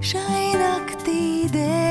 Šai naktī debes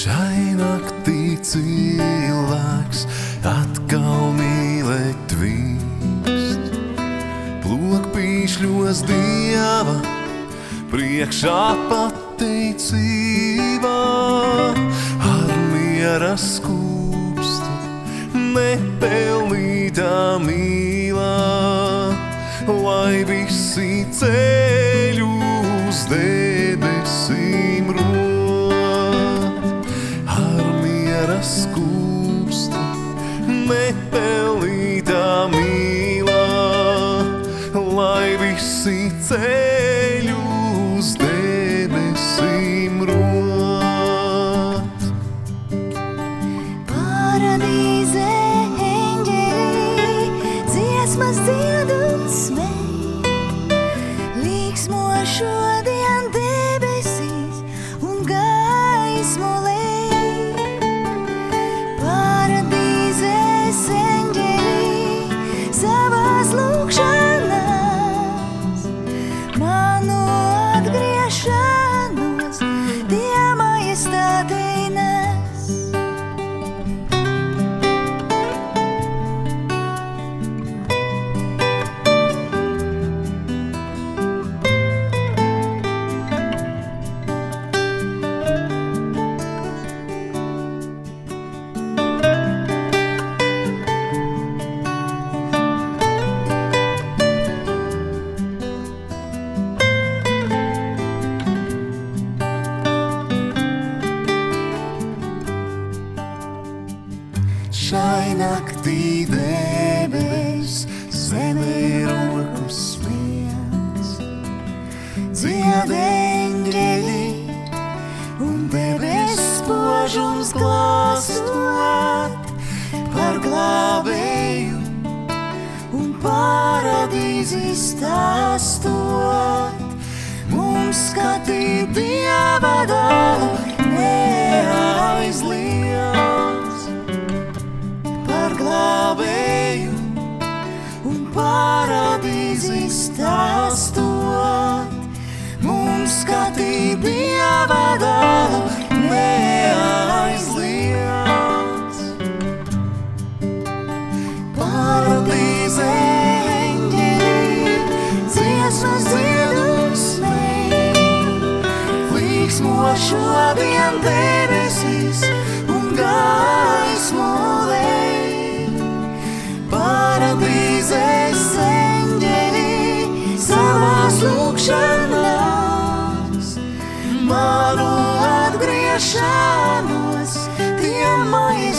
Šai naktī cilvēks atkal mīlēt vīkst. Plokpīšļos dieva priekšā pateicībā ar miera skūpstu nepelnītā mīlā, lai visi ceļu nepelnītā mīlā, lai visi ceļu uz debesīm rot. Paradīzē eņģeļi dziesmas dzied un smej. Līksmo šodien debesīs un gaismu lej. Šai naktī debes zemē roku smiedz. Dziedeņģeļi un debes spožums glāstot par glābēju un paradīzi stāstot. Mums skatīt dieva dalu reizi stāstot, mums skatība jāvadālu neaizliec. Paradīze eņģeri, dziesmas dziedus mei, līksmo šodien dēļ. pašānos, tie maini.